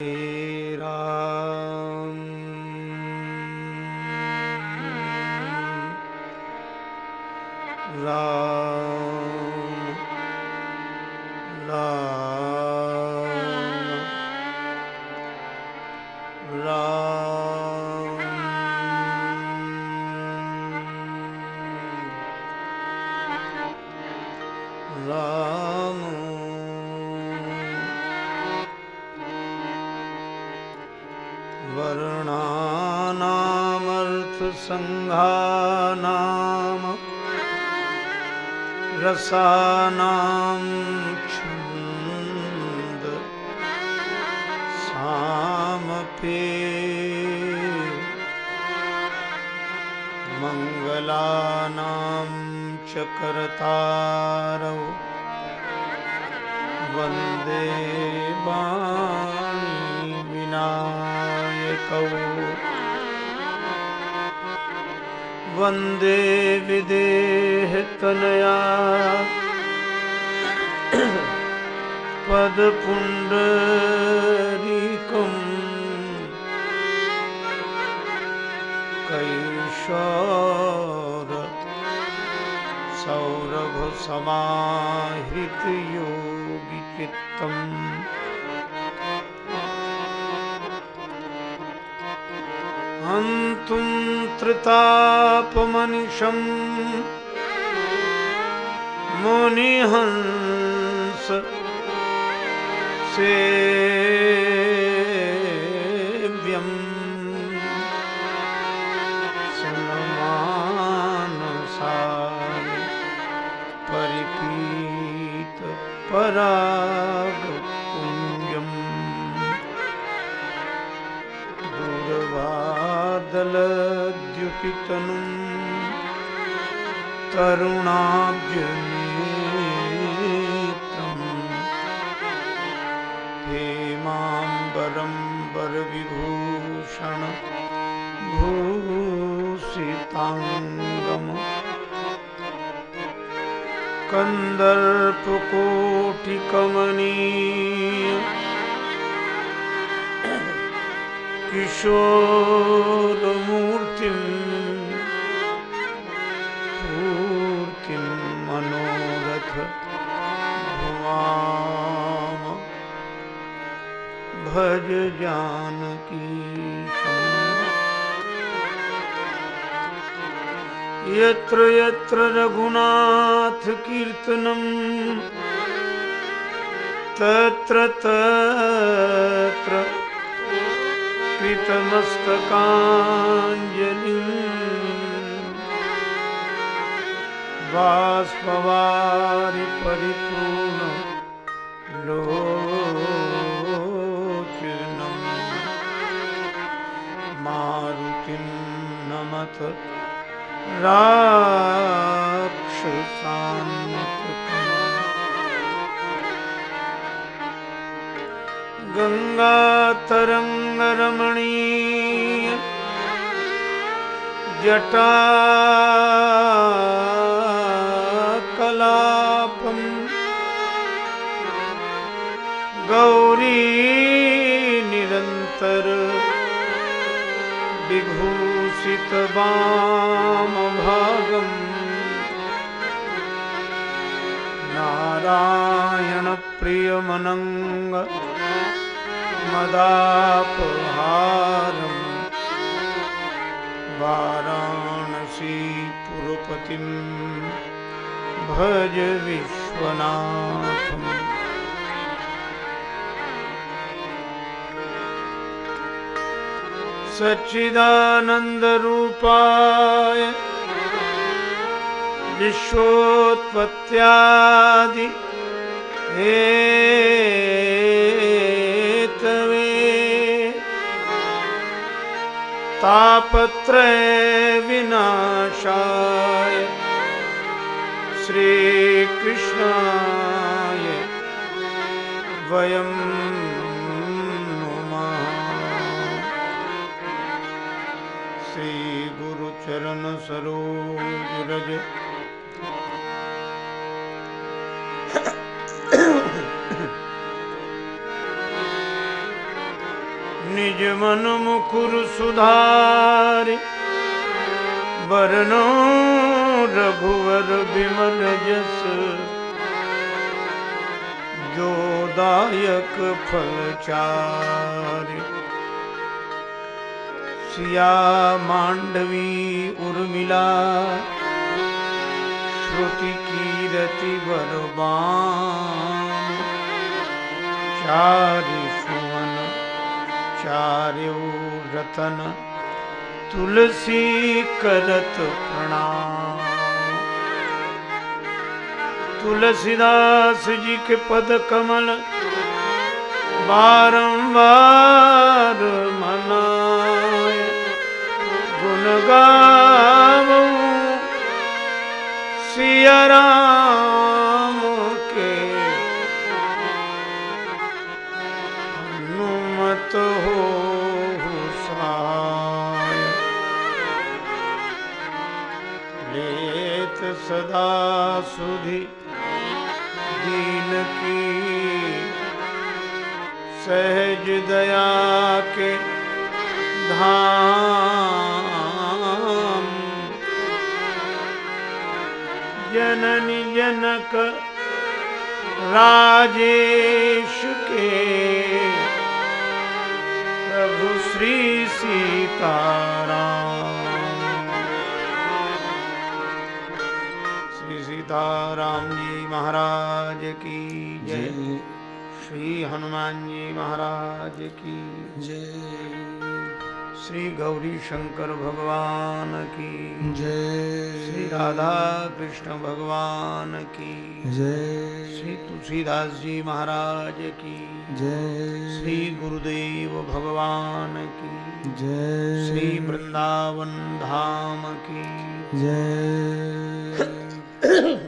Ram. सङ्घानाम रसानां छन्द सामपे मङ्गलानां च करतारौ वंदे वाणी विनायकौ वंदे विदेहतनया। पदपुण्डरीकम् कैशोर सौरभसमाहृतयोगिचित्तम् हन्तुं त्रितापमनिशम्। मुनिहंस सेव्यम्। सुनमानसानि परिपीत परागपुञ्जम् दूरवादलद्युतितनुं तरुणाब्जनेत्रम् हेमाम्बरं वरविभूषण भूषिताङ्गम्। कन्दर्पकोटिकमनीय किशोरमूर्तिं भज जानकी यत्र यत्र रघुनाथकीर्तनं तत्र तत्र कृतमस्तकाञ्जलिम् बाष्पवारि राक्षसान्मतकम् गङ्गातरङ्गरमणीय जटा कलापम् गौरी विभूषितवामभागम् नारायणप्रियमनङ्ग मदापहारम्। वाराणसीपुरपतिं भज विश्वनाथम्। सच्चिदानन्दरूपाय विश्वोत्पत्त्यादि हेतवे तापत्रय विनाशाय श्रीकृष्णाय वयं श्रीगुरुचरणसरोज निज मन मुकुर सुधार। बरनो रघुवर विमल जस। जो दायक फल चार। सिया मांडवी उर्मिला। श्रुति कीरति बरबान चारि सुवन चार्यो रतन, तुलसी करत प्रणाम। तुलसीदास जी के पद कमल, बारंबार मनाए गुण गावूं सिया राम के हनुमत हो लेत सदा सुधि दीन की। सहज दया के धाम जनक राजेश के। प्रभु श्री सीताराम। श्री सीताराम जी महाराज की जय। जय। श्री हनुमान जी महाराज की जय। श्री गौरी शंकर भगवान की। जय। श्री राधा कृष्ण भगवान की। जय। श्री तुलसीदास जी महाराज की। जय। श्री गुरुदेव भगवान की। जय। श्री वृंदावन धाम की। जय।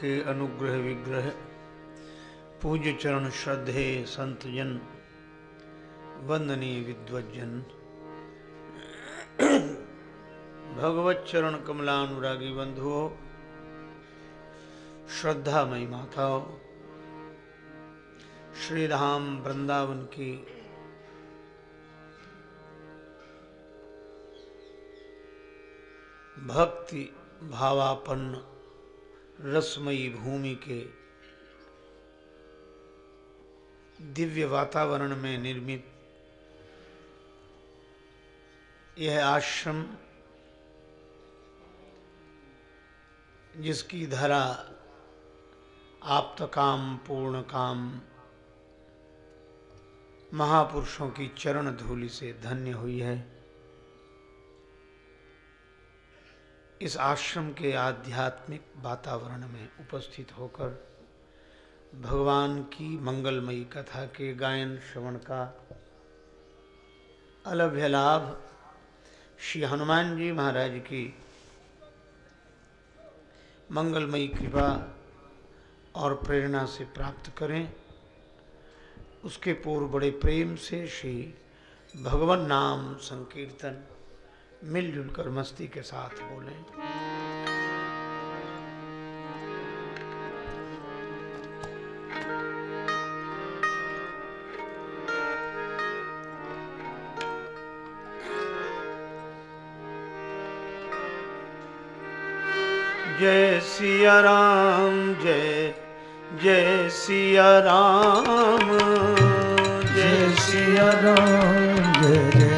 के अनुग्रह विग्रह, पूज्य चरण श्रद्धे संत जन, वंदनीय विद्वजन भगवत चरण कमलानुरागी बंधुओं, श्रद्धामयी माताओं श्री राम वृंदावन की भक्ति भावापन्न रसमयी भूमि के दिव्य वातावरण में निर्मित यह आश्रम जिसकी धरा आप्त काम पूर्ण काम महापुरुषों की चरण धूलि से धन्य हुई है। इस आश्रम के आध्यात्मिक वातावरण में उपस्थित होकर भगवान की मंगलमयी कथा के गायन, श्रवण का अलभ्य लाभ श्री हनुमान जी महाराज की मंगलमयी कृपा और प्रेरणा से प्राप्त करें। उसके पूर्व बड़े प्रेम से श्री भगवान नाम संकीर्तन मिलजुल कर मस्ती के साथ बोलें। जय सिया राम, जय जय सिया राम जय सिया राम, जय जय।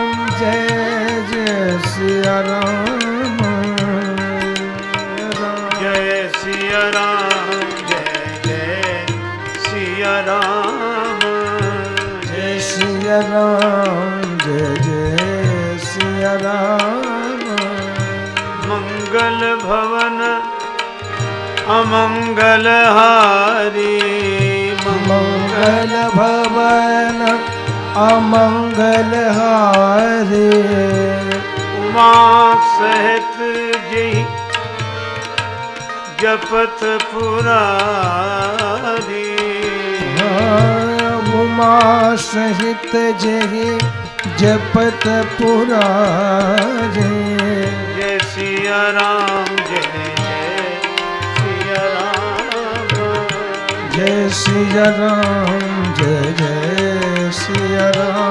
सिया राम जय सिया राम जय जय सिया राम। जय सिया राम जय जय सिया राम। मंगल भवन अमंगल हारी। मंगल भवन अमंगल हारे। उमा सहित जय जपत पुरारी उमा सहित जय जपत पुरारे जय सिया राम जय जय सिया राम। जय सिया राम जय जय Siya Ram.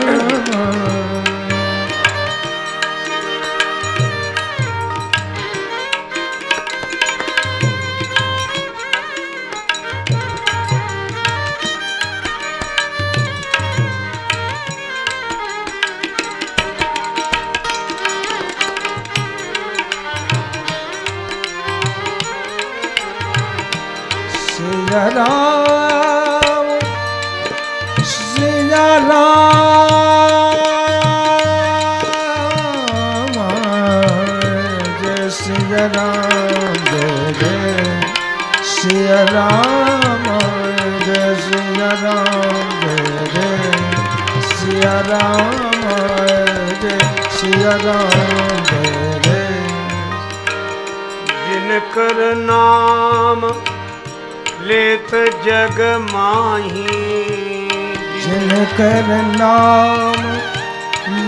Zeynep Zeynep Zeynep Siyaram de Siyaram de Siyaram de Siyaram de जिनकर नाम लेत जग माही। जिनकर नाम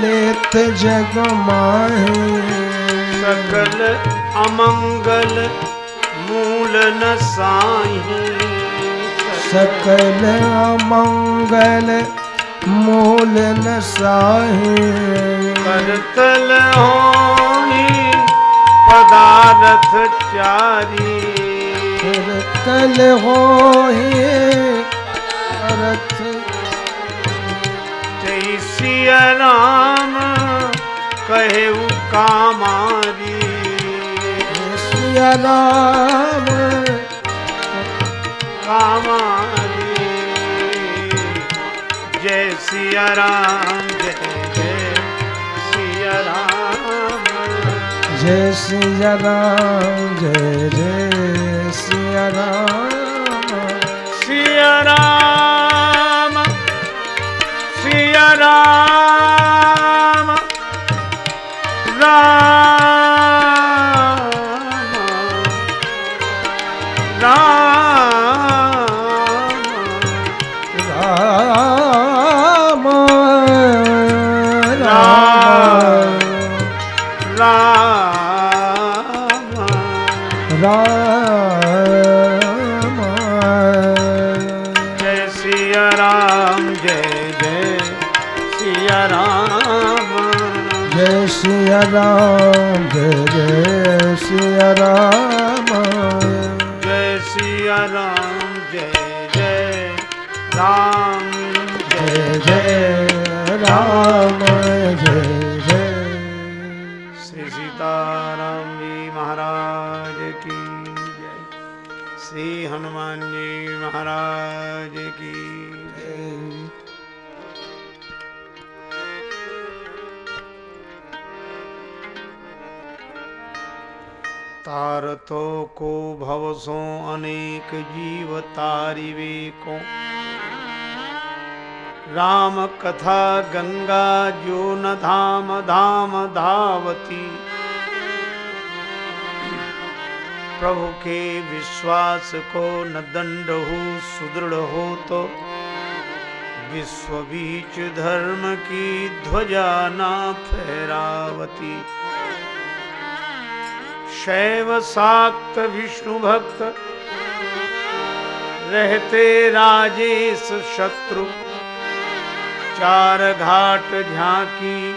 लेत जग माही। सकल अमंगल मूल न साही। सकल अमंगल मूल न साही। करतल होनी पदारथ चारी। कल हो रथ जय सिया राम कहे कामारी। सिया राम कामारी। जय सिया राम जय जय सिया राम जय सिया राम जय जय। सिया भवसो अनेक जीव तारिवे को राम कथा गंगा जो न धाम धाम धावती। प्रभु के विश्वास को न दंड हो, सुदृढ़ हो तो। विश्व बीच धर्म की ध्वजा ना फहरावती। शैव साक्त विष्णु भक्त। रहते राजेश शत्रु। चार घाट झांकी,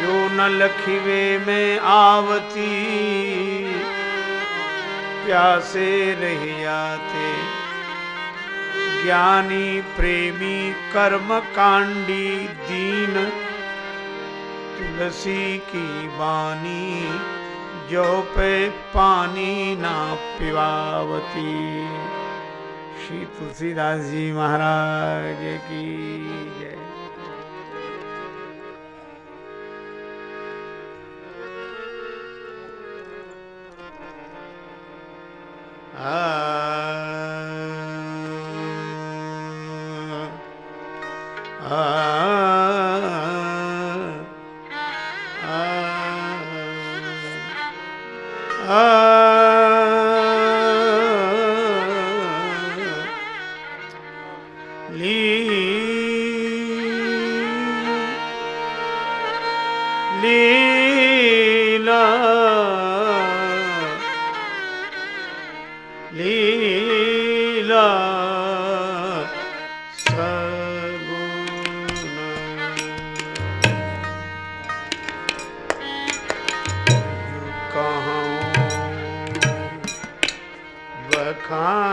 जो न लखिवे में आवती। प्यासे रह जाते ज्ञानी, प्रेमी कर्म कांडी दीन। तुलसी की बानी। जो पे पानी ना पिवावती। श्री तुलसीदास जी महाराज की जय। आ हाँ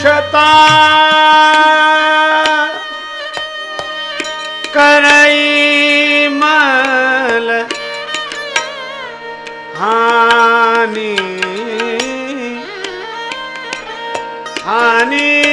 स्वच्छता करई मल हानि हानि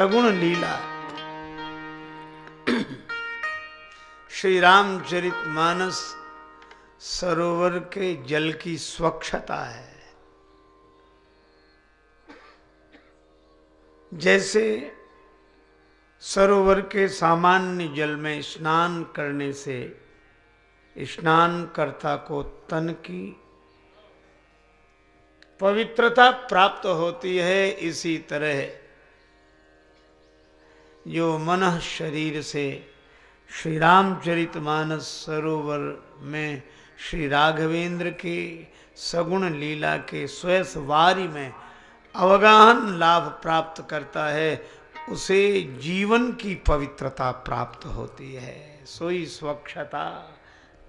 सगुण लीला। श्री रामचरित मानस सरोवर के जल की स्वच्छता है। जैसे सरोवर के सामान्य जल में स्नान करने से स्नानकर्ता को तन की पवित्रता प्राप्त होती है, इसी तरह जो मन शरीर से। श्री रामचरित मानस सरोवर में श्री राघवेंद्र के सगुण लीला के स्वयं में अवगाहन लाभ प्राप्त करता है, उसे जीवन की पवित्रता प्राप्त होती है। सोई स्वच्छता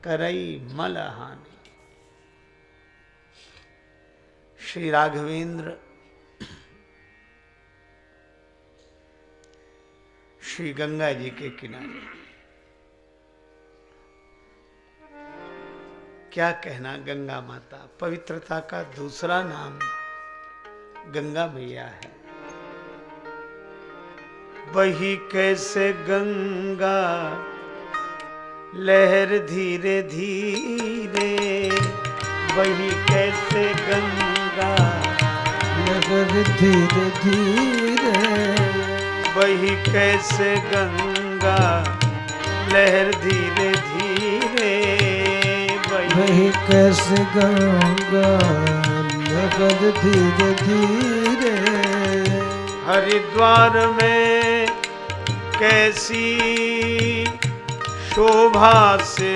करई मल हानि श्री राघवेंद्र श्री गंगा जी के किनारे। क्या कहना गंगा माता? पवित्रता का दूसरा नाम गंगा मैया है। वही कैसे गंगा लहर धीरे धीरे, वही कैसे गंगा लहर धीरे धीरे वही कैसे गंगा लहर धीरे धीरे वही कैसे गंगा लगन धीरे धीरे। हरिद्वार में कैसी शोभा से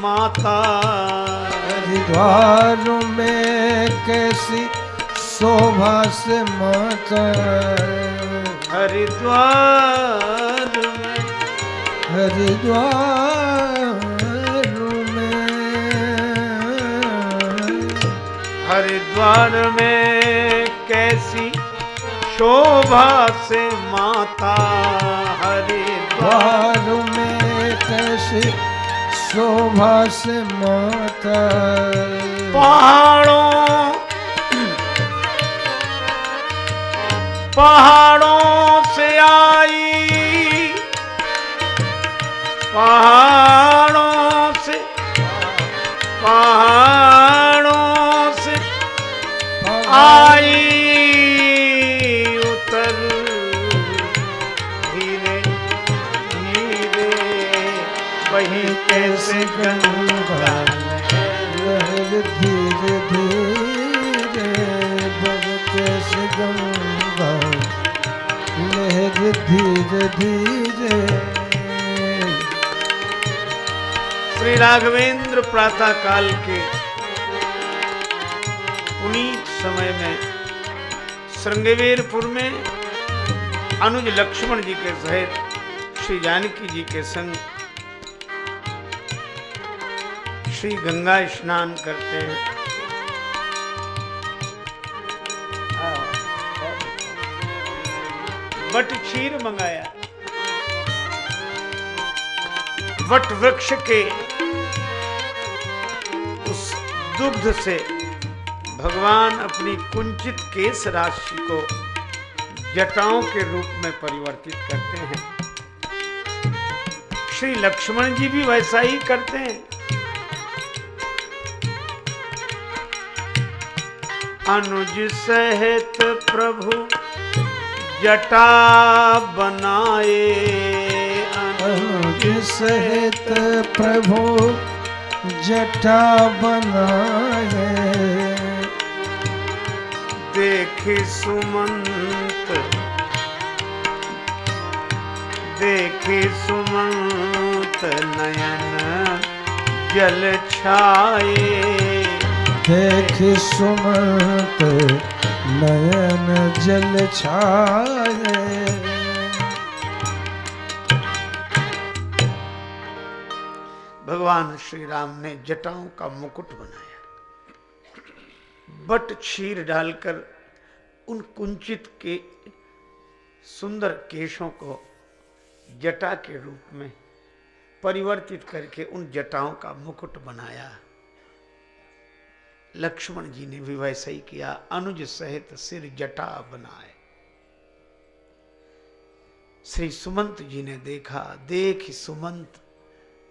माता। हरिद्वार में कैसी शोभा से माता। हरिद्वार में। हरिद्वार हरिद्वार में कैसी शोभा से माता हरिद्वार में कैसी शोभा से माता। पहाड़ों पहाड़ों पहाड़ों से, पहाड़ों आई उतर। धीरे धीरे, वही कैसे गंगा। धीरे धीरे, लहर धीरे धीरे श्री राघवेंद्र प्रातः काल के पुनीत समय में श्रृंगवीरपुर में अनुज लक्ष्मण जी के सहित श्री जानकी जी के संग श्री गंगा स्नान करते हैं। बट क्षीर मंगाया? वट वृक्ष के दुग्ध से भगवान अपनी कुंचित केस राशि को जटाओं के रूप में परिवर्तित करते हैं। श्री लक्ष्मण जी भी वैसा ही करते हैं। अनुज सहित प्रभु जटा बनाए। अनुज सहित प्रभु जटा बनाए। देखी सुमंत। देखी सुमंत नयन जल छाए। देखी सुमंत नयन जल छाए। भगवान श्री राम ने जटाओं का मुकुट बनाया। बट क्षीर डालकर उन कुंचित के सुंदर केशों को जटा के रूप में परिवर्तित करके उन जटाओं का मुकुट बनाया। लक्ष्मण जी ने भी वैसा ही किया, अनुज सहित सिर जटा बनाए। श्री सुमंत जी ने देखा, देख सुमंत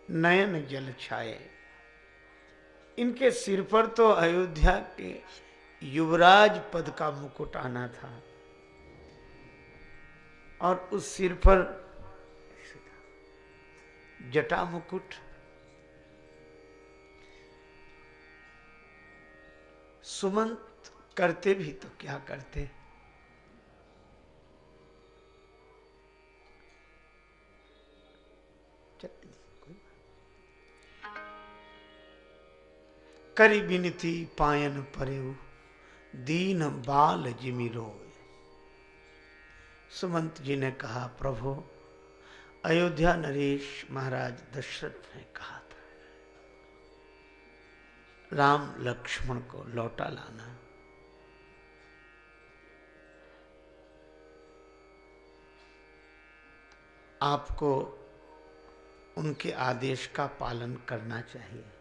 नयन जल छाए। इनके सिर पर तो अयोध्या के युवराज पद का मुकुट आना था। और उस सिर पर जटा मुकुट। सुमंत करते भी तो क्या करते? करी बिनती पायन परेऊ दीन बाल जिमी सुमंत जी ने कहा, प्रभु, अयोध्या नरेश महाराज दशरथ ने कहा था, राम लक्ष्मण को लौटा लाना। आपको उनके आदेश का पालन करना चाहिए।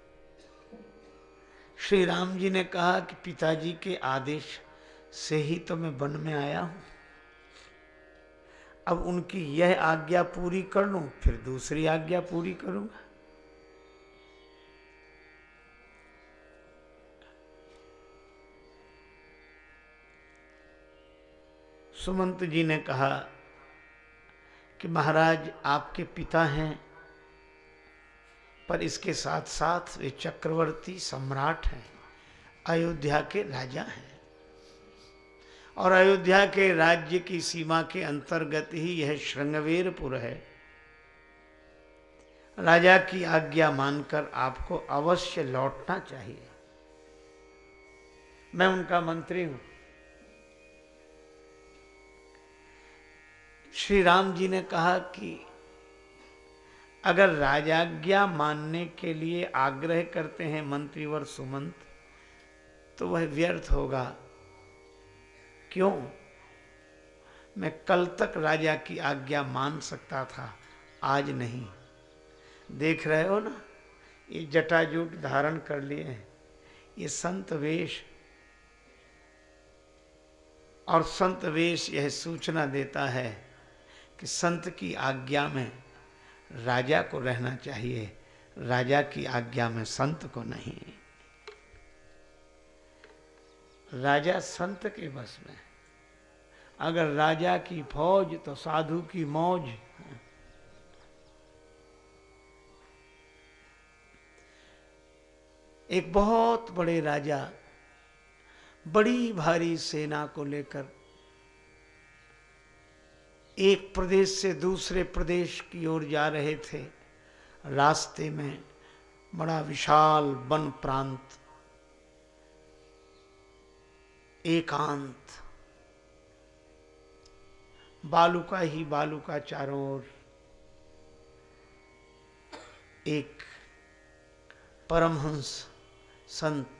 श्री राम जी ने कहा कि पिताजी के आदेश से ही तो मैं वन में आया हूँ। अब उनकी यह आज्ञा पूरी कर लूँ, फिर दूसरी आज्ञा पूरी करूँगा। सुमंत जी ने कहा कि महाराज, आपके पिता हैं पर इसके साथ साथ वे चक्रवर्ती सम्राट हैं। अयोध्या के राजा हैं। और अयोध्या के राज्य की सीमा के अंतर्गत ही यह श्रृंगवेरपुर है। राजा की आज्ञा मानकर आपको अवश्य लौटना चाहिए। मैं उनका मंत्री हूँ। श्री राम जी ने कहा कि अगर राजाज्ञा मानने के लिए आग्रह करते हैं मंत्रीवर सुमंत तो वह व्यर्थ होगा। क्यों? मैं कल तक राजा की आज्ञा मान सकता था, आज नहीं। देख रहे हो ना, ये जटाजूट धारण कर लिए हैं, ये संत वेश। और संत वेश यह सूचना देता है कि संत की आज्ञा में राजा को रहना चाहिए। राजा की आज्ञा में संत को नहीं। राजा संत के बस में। अगर राजा की फौज तो साधु की मौज। एक बहुत बड़े राजा, बड़ी भारी सेना को लेकर एक प्रदेश से दूसरे प्रदेश की ओर जा रहे थे। रास्ते में बड़ा विशाल वन प्रांत, एकांत। बालू का ही बालू का चारों ओर एक परमहंस संत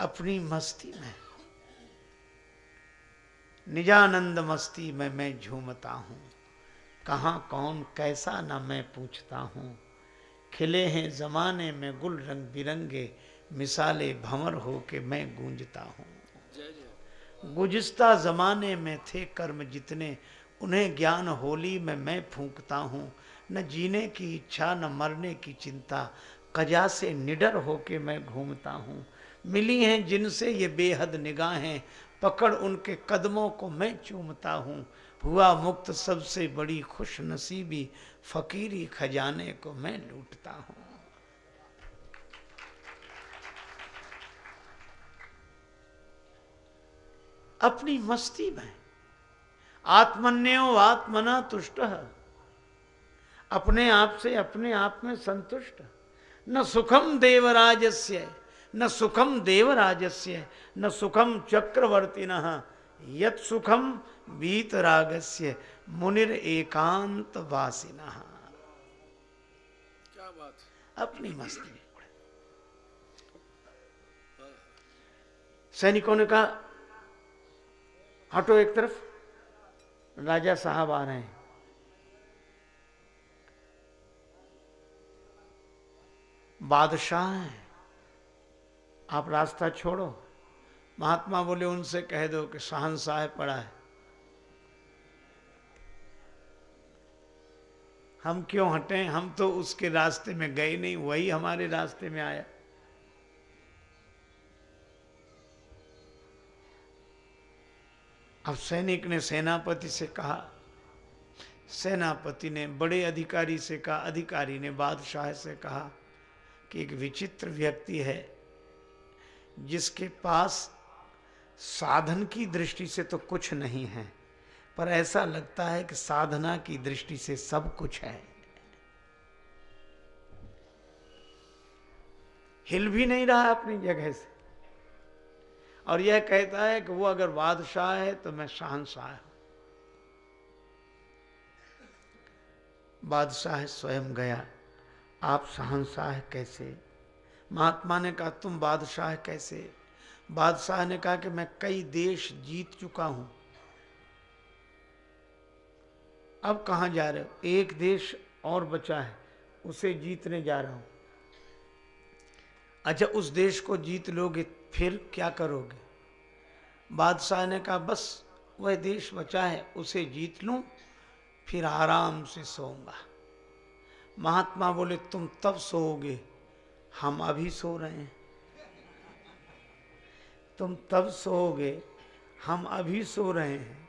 अपनी मस्ती में निजानंद मस्ती में मैं झूमता हूँ। कहाँ कौन कैसा न मैं पूछता हूँ। खिले हैं जमाने में गुल रंग बिरंगे मिसाले भंवर हो के मैं गूंजता हूँ। गुजस्ता जमाने में थे कर्म जितने, उन्हें ज्ञान होली में मैं फूंकता हूँ। न जीने की इच्छा, न मरने की चिंता, कजा से निडर होके मैं घूमता हूँ। मिली हैं जिनसे ये बेहद निगाहें पकड़ उनके कदमों को मैं चूमता हूँ। हुआ मुक्त सबसे बड़ी खुश नसीबी फकीरी खजाने को मैं लूटता हूँ। अपनी मस्ती में आत्मन्यो आत्मना तुष्ट। अपने आप से अपने आप में संतुष्ट। न सुखम देवराजस्य न सुखम देवराजस्य न सुखम चक्रवर्ती यत सुखम वीतरागस्य मुनिर एकांत वासिन क्या बात अपनी मस्ती में सैनिकों ने कहा हटो एक तरफ़ राजा साहब आ रहे हैं। बादशाह हैं। आप रास्ता छोड़ो। महात्मा बोले, उनसे कह दो कि शहनशाह पड़ा है। हम क्यों हटे? हम तो उसके रास्ते में गए नहीं, वही हमारे रास्ते में आया। अब सैनिक ने सेनापति से कहा, सेनापति ने, बड़े अधिकारी से कहा, अधिकारी ने, बादशाह से कहा कि एक विचित्र व्यक्ति है। जिसके पास साधन की दृष्टि से तो कुछ नहीं है, पर ऐसा लगता है कि साधना की दृष्टि से सब कुछ है। हिल भी नहीं रहा अपनी जगह से। और यह कहता है कि वो अगर बादशाह है तो मैं शहनशाह हूँ। बादशाह स्वयं गया, आप शहनशाह कैसे? महात्मा ने कहा, तुम बादशाह कैसे? बादशाह ने कहा कि मैं कई देश जीत चुका हूँ। अब कहा जा रहे हो? एक देश और बचा है, उसे जीतने जा रहा हूँ। अच्छा उस देश को जीत लोगे, फिर क्या करोगे? बादशाह ने कहा, बस, वह देश बचा है, उसे जीत लूँ, फिर आराम से सोऊँगा। महात्मा बोले, तुम तब सोओगे हम अभी सो रहे हैं। तुम तब सोओगे, हम अभी सो रहे हैं।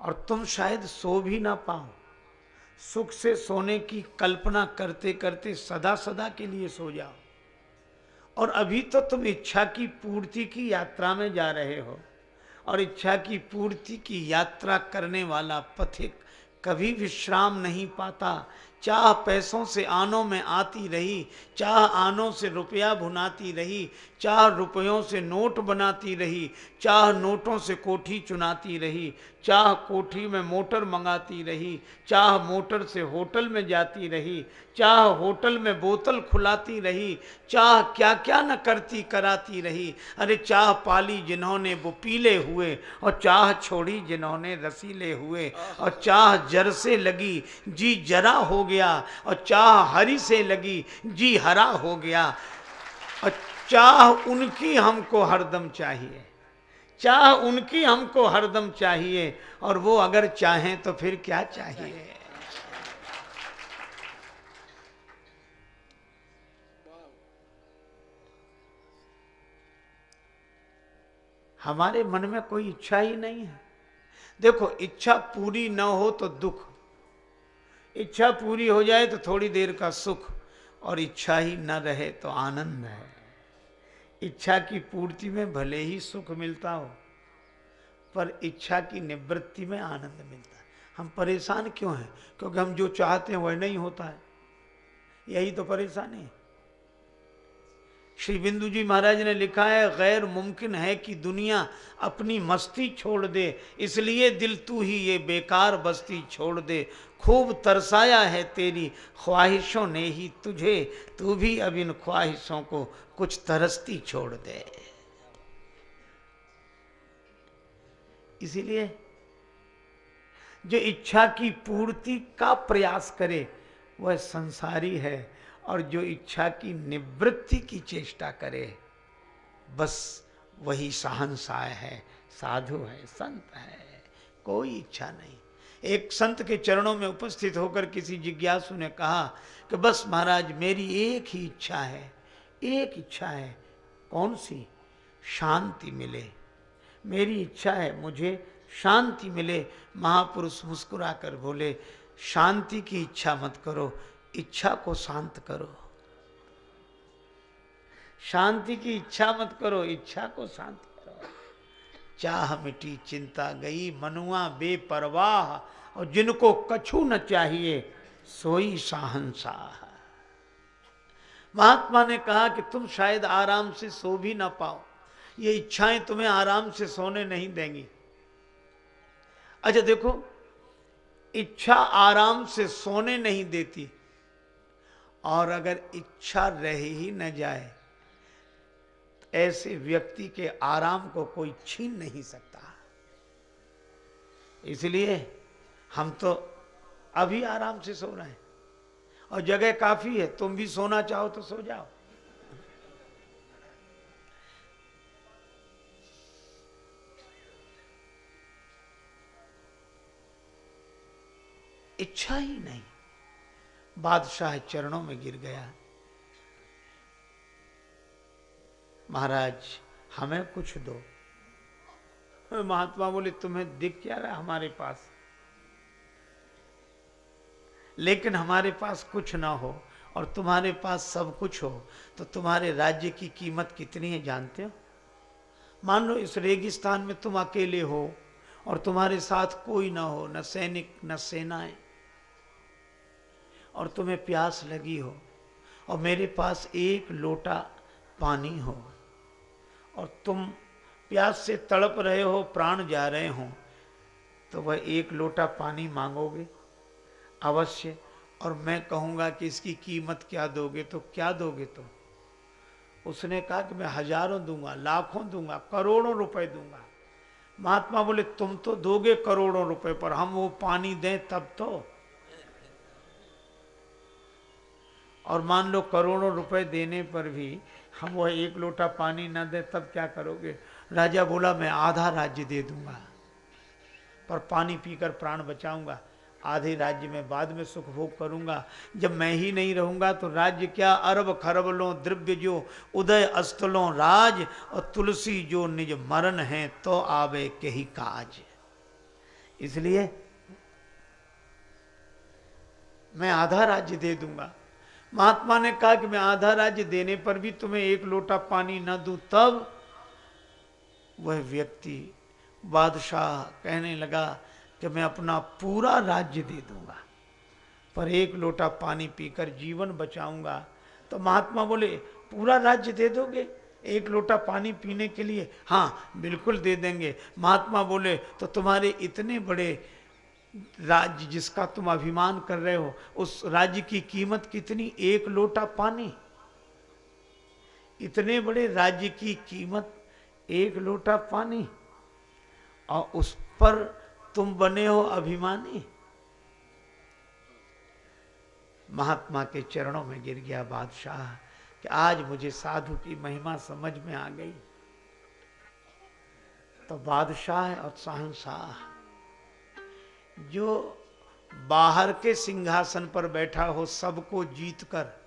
और तुम शायद सो भी ना पाओ। सुख से सोने की कल्पना करते करते सदा सदा के लिए सो जाओ। और अभी तो तुम इच्छा की पूर्ति की यात्रा में जा रहे हो। और इच्छा की पूर्ति की यात्रा करने वाला पथिक कभी विश्राम नहीं पाता। चाह पैसों से आनों में आती रही, चाह आनों से रुपया भुनाती रही, चाह रुपयों से नोट बनाती रही, चाह नोटों से कोठी चुनाती रही चाह कोठी में मोटर मंगाती रही, चाह मोटर से होटल में जाती रही, चाह होटल में बोतल खुलाती रही, चाह क्या क्या न करती कराती रही। अरे चाह पाली जिन्होंने वो पीले हुए और चाह छोड़ी जिन्होंने रसीले हुए और चाह जर से लगी, जी जरा हो गया और चाह हरी से लगी, जी हरा हो गया। और चाह उनकी हमको हरदम चाहिए। चाह उनकी हमको हरदम चाहिए, और वो अगर चाहें तो फिर क्या चाहिए? हमारे मन में कोई इच्छा ही नहीं है। देखो, इच्छा पूरी न हो तो दुख। इच्छा पूरी हो जाए तो थोड़ी देर का सुख, और इच्छा ही न रहे तो आनंद है। इच्छा की पूर्ति में भले ही सुख मिलता हो, पर इच्छा की निवृत्ति में आनंद मिलता है। हम परेशान क्यों हैं? क्योंकि हम जो चाहते हैं वह नहीं होता है। यही तो परेशानी है। श्री बिंदु जी महाराज ने लिखा है, गैर मुमकिन है कि दुनिया अपनी मस्ती छोड़ दे, इसलिए दिल तू ही ये बेकार बस्ती छोड़ दे। खूब तरसाया है तेरी ख्वाहिशों ने ही तुझे, तू भी अब इन ख्वाहिशों को कुछ तरसती छोड़ दे। इसीलिए जो इच्छा की पूर्ति का प्रयास करे, वह संसारी है। और जो इच्छा की निवृत्ति की चेष्टा करे, बस वही सहनसाय है, साधु है, संत है, कोई इच्छा नहीं। एक संत के चरणों में उपस्थित होकर किसी जिज्ञासु ने कहा कि बस महाराज, मेरी एक ही इच्छा है, एक इच्छा है, कौन सी? शांति मिले। मेरी इच्छा है, मुझे शांति मिले। महापुरुष मुस्कुरा कर बोले, शांति की इच्छा मत करो इच्छा को शांत करो। शांति की इच्छा मत करो, इच्छा को शांत करो। चाह मिटी चिंता गई, मनुआ बेपरवाह, और जिनको कछु न चाहिए, सोई शाहनशाह महात्मा ने कहा कि तुम शायद आराम से सो भी ना पाओ। ये इच्छाएँ तुम्हें आराम से सोने नहीं देंगी। अच्छा देखो, इच्छा आराम से सोने नहीं देती। और अगर इच्छा रह ही न जाए, ऐसे व्यक्ति के आराम को कोई छीन नहीं सकता। इसलिए हम तो अभी आराम से सो रहे हैं। और जगह काफ़ी है, तुम भी सोना चाहो तो सो जाओ। इच्छा ही नहीं। बादशाह चरणों में गिर गया। महाराज, हमें कुछ दो। महात्मा बोले, तुम्हें दिख क्या रहा हमारे पास? लेकिन हमारे पास कुछ ना हो और तुम्हारे पास सब कुछ हो तो तुम्हारे राज्य की कीमत कितनी है जानते हो? मान लो इस रेगिस्तान में तुम अकेले हो और तुम्हारे साथ कोई ना हो, न सैनिक, न सेनाएँ। और तुम्हें प्यास लगी हो और मेरे पास एक लोटा पानी हो और तुम प्यास से तड़प रहे हो, प्राण जा रहे हो तो वह एक लोटा पानी मांगोगे अवश्य। और मैं कहूँगा कि इसकी कीमत क्या दोगे तो क्या दोगे तुम? उसने कहा कि मैं हज़ारों दूँगा, लाखों दूँगा, करोड़ों रुपए दूँगा। महात्मा बोले, तुम तो दोगे करोड़ों रुपए पर, हम वो पानी दें तब तो। और मान लो करोड़ों रुपए देने पर भी हम वह एक लोटा पानी ना दे, तब क्या करोगे? राजा बोला, मैं आधा राज्य दे दूँगा, पर पानी पीकर प्राण बचाऊँगा। आधे राज्य में बाद में सुख भोग करूँगा। जब मैं ही नहीं रहूँगा तो राज्य क्या अरब खरब लो द्रव्य जो उदय अस्तलों राज और तुलसी जो निज मरण है तो आवे के ही काज। इसलिए मैं आधा राज्य दे दूँगा। महात्मा ने कहा कि मैं आधा राज्य देने पर भी तुम्हें एक लोटा पानी न दूँ, तब वह व्यक्ति बादशाह कहने लगा कि मैं अपना पूरा राज्य दे दूँगा, पर एक लोटा पानी पीकर जीवन बचाऊँगा। तो महात्मा बोले, पूरा राज्य दे दोगे एक लोटा पानी पीने के लिए? हाँ बिल्कुल दे देंगे। महात्मा बोले तो तुम्हारे इतने बड़े राज्य जिसका तुम अभिमान कर रहे हो, उस राज्य की कीमत कितनी? एक लोटा पानी। इतने बड़े राज्य की कीमत एक लोटा पानी। और उस पर तुम बने हो अभिमानी। महात्मा के चरणों में गिर गया बादशाह कि आज मुझे साधु की महिमा समझ में आ गई। तो बादशाह और शहनशाह जो बाहर के सिंहासन पर बैठा हो सबको जीतकर,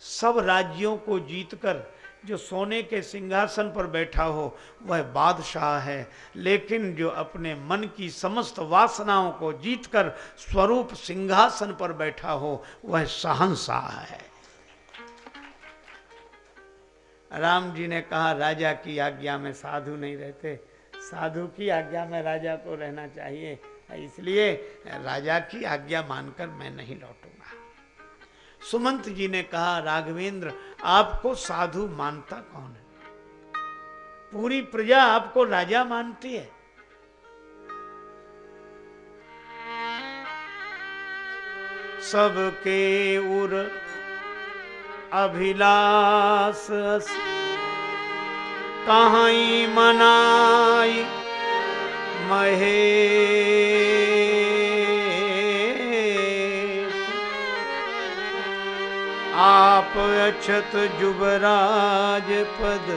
सब राज्यों को जीतकर, जो सोने के सिंहासन पर बैठा हो, वह बादशाह है। लेकिन जो अपने मन की समस्त वासनाओं को जीतकर स्वरूप सिंहासन पर बैठा हो, वह सहनशाह है। राम जी ने कहा, राजा की आज्ञा में साधु नहीं रहते। साधु की आज्ञा में राजा को रहना चाहिए। इसलिए राजा की आज्ञा मानकर मैं नहीं लौटूँगा। सुमंत जी ने कहा, राघवेंद्र, आपको साधु मानता कौन है? पूरी प्रजा आपको राजा मानती है। सबके उर अभिलाष। कहीं मनाई महे। आप अक्षत जुबराज पद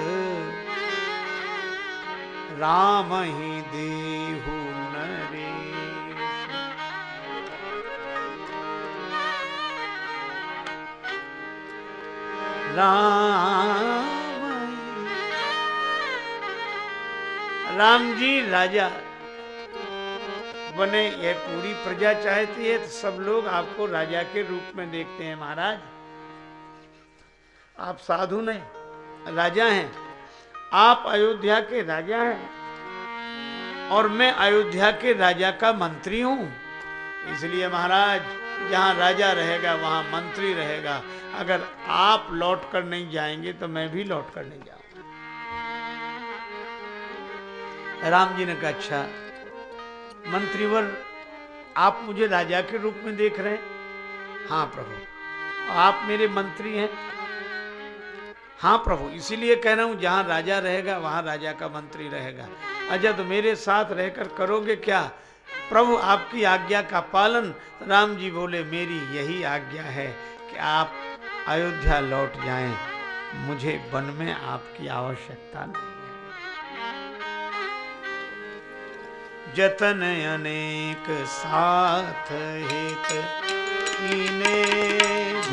राम ही देहु नरे। राम राम जी राजा बने ये पूरी प्रजा चाहती है तो सब लोग आपको राजा के रूप में देखते हैं, महाराज। आप साधु नहीं, राजा हैं। आप अयोध्या के राजा हैं। और मैं अयोध्या के राजा का मंत्री हूँ। इसलिए, महाराज, जहाँ राजा रहेगा, वहाँ मंत्री रहेगा। अगर आप लौट कर नहीं जाएँगे तो मैं भी लौट कर नहीं जाऊँगा। राम जी ने कहा अच्छा मंत्रीवर आप मुझे राजा के रूप में देख रहे हैं? हाँ प्रभु। आप मेरे मंत्री हैं। हाँ प्रभु इसीलिए कह रहा हूँ जहाँ राजा रहेगा वहाँ राजा का मंत्री रहेगा। अच्छा तो मेरे साथ रहकर करोगे क्या? प्रभु आपकी आज्ञा का पालन राम जी बोले मेरी यही आज्ञा है कि आप अयोध्या लौट जाएँ। मुझे वन में आपकी आवश्यकता नहीं। जतन अनेक साथ हित कीने।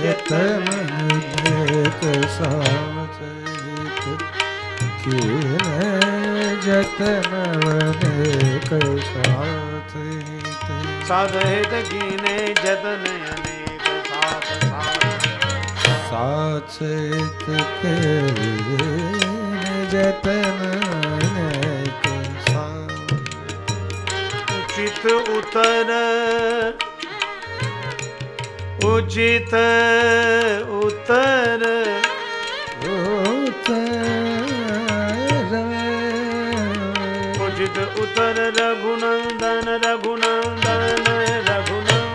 जतन अनेक साथ हित कीने। जतन अनेक साथ हित। साध हित कीने जतन अनेक साथ साथ। साथ हित के जतन उचित उतर उचित उतर उचित उतर रघुनंदन रघुनंदन रघुनंदन।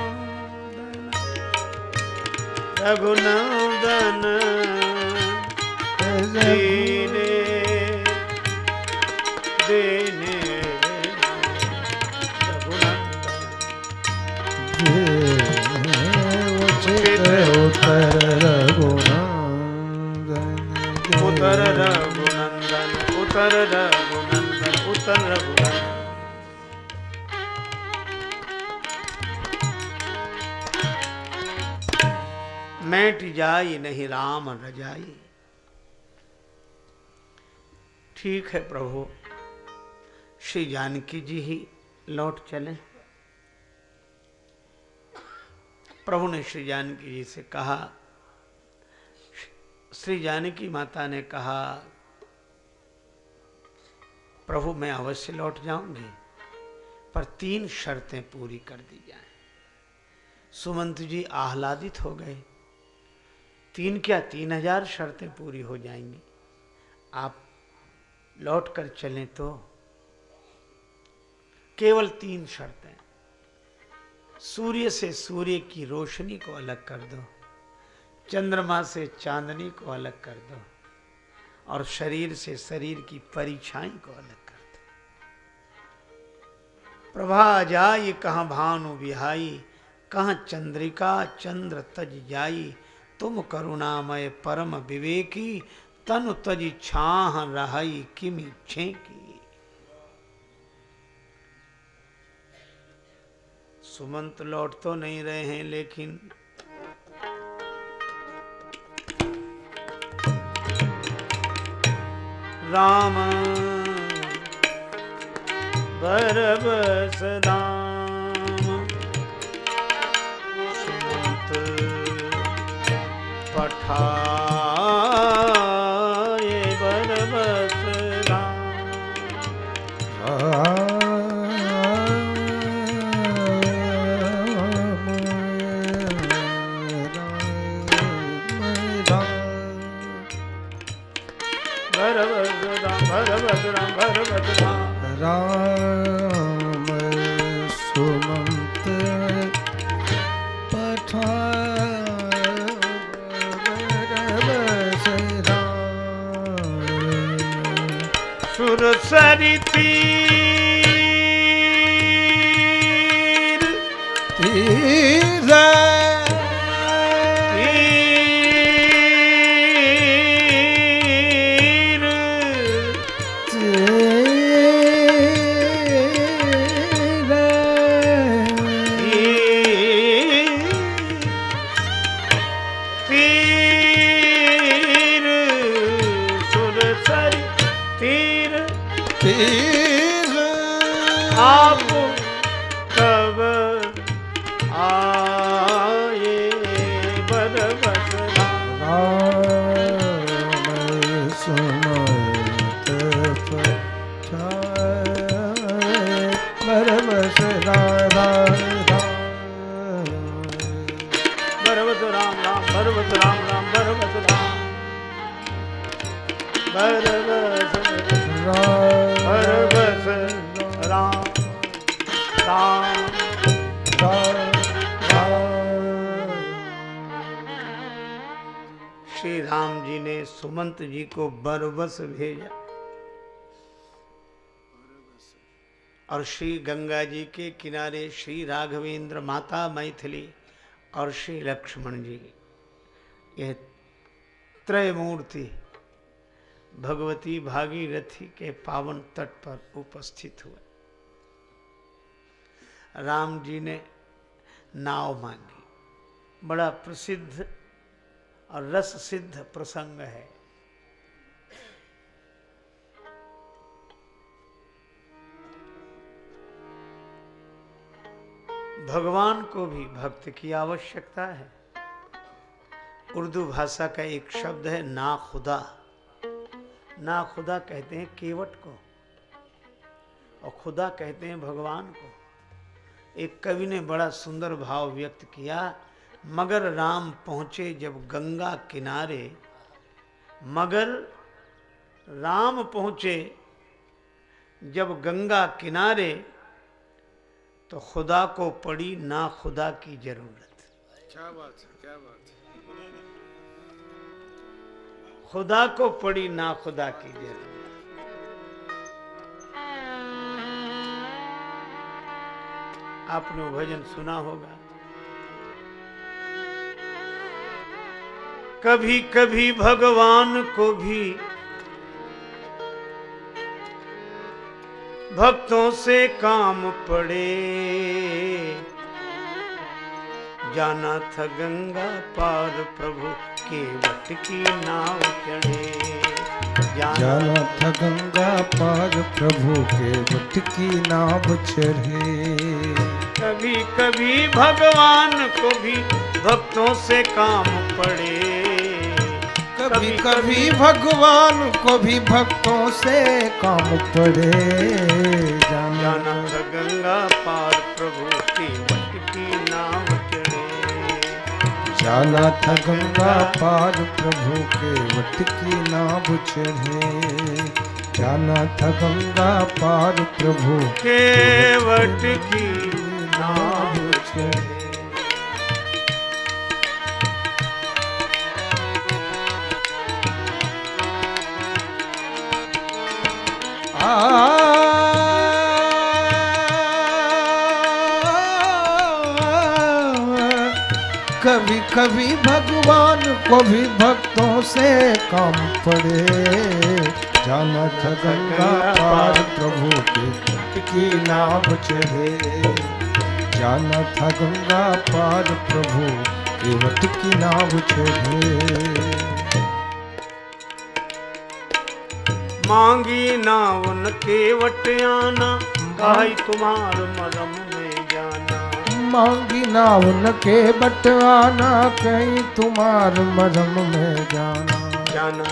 रघुनंदन। दीने उतर रघुनंदन उतर रघुनंदन मैट जाई नहीं, राम रजाई। ठीक है प्रभु, श्री जानकी जी ही लौट चले। प्रभु ने श्री जानकी जी से कहा, श्री जानकी माता ने कहा प्रभु, मैं अवश्य लौट जाऊँगी। पर तीन शर्तें पूरी कर दी जाए। सुमंत जी आह्लादित हो गए। तीन क्या तीन हज़ार शर्तें पूरी हो जाएँगी? आप लौट कर चलें तो केवल तीन शर्तें। सूर्य से सूर्य की रोशनी को अलग कर दो। चंद्रमा से चांदनी को अलग कर दो। और शरीर से शरीर की परिछाई को अलग प्रभा जाई, कहाँ भानु बिहाई, कहाँ चंद्रिका, चंद्र तज जाई। तुम करुणामय परम विवेकी, तनु तज छाह रहाई, किमि छेकी। सुमंत लौट तो नहीं रहे हैं, लेकिन राम बरबस राम सुमंत पठाए बरबस राम भरभद्र राम भरभद्र राम भरभद्र राम राम। सुर सरी तीर तीरा जी को बरबस भेजा। और श्री गंगा जी के किनारे श्री राघवेंद्र माता मैथिली और श्री लक्ष्मण जी यह त्रय मूर्ति भगवती भागीरथी के पावन तट पर उपस्थित हुए। राम जी ने नाव मांगी। बड़ा प्रसिद्ध और रस सिद्ध प्रसंग है। भगवान को भी भक्त की आवश्यकता है। उर्दू भाषा का एक शब्द है ना खुदा। ना खुदा कहते हैं केवट को और खुदा कहते हैं भगवान को। एक कवि ने बड़ा सुंदर भाव व्यक्त किया, मगर राम पहुँचे जब गंगा किनारे। मगर राम पहुँचे जब गंगा किनारे। तो खुदा को पड़ी ना खुदा की ज़रूरत। क्या बात है क्या बात है। खुदा को पड़ी ना खुदा की ज़रूरत। आपने भजन सुना होगा। कभी कभी भगवान को भी भक्तों से काम पड़े। जाना था गंगा पार प्रभु के वट की नाव चढ़े। जाना था गंगा पार प्रभु के वट की नाव चढ़े। कभी कभी भगवान को भी भक्तों से काम पड़े। कभी कभी भगवान को भी भक्तों से काम पड़े जाना। गंगा पार प्रभु की वट की नाव चढ़े। जाना था गंगा पार प्रभु के वट की नाव चढ़े। जाना था गंगा पार प्रभु के वट की नाव चढ़े। कभी भगवान को भी भक्तों से काम पड़े। जाना था गंगा पार प्रभु के की नाव चढ़े। जाना था गंगा पार प्रभु के की नाव चढ़े। मांगी ना उनके वट आना काई तुम्हार मरम मांगी ना उनके बटवाना कहीं तुम्हार मरम में जाना। जाना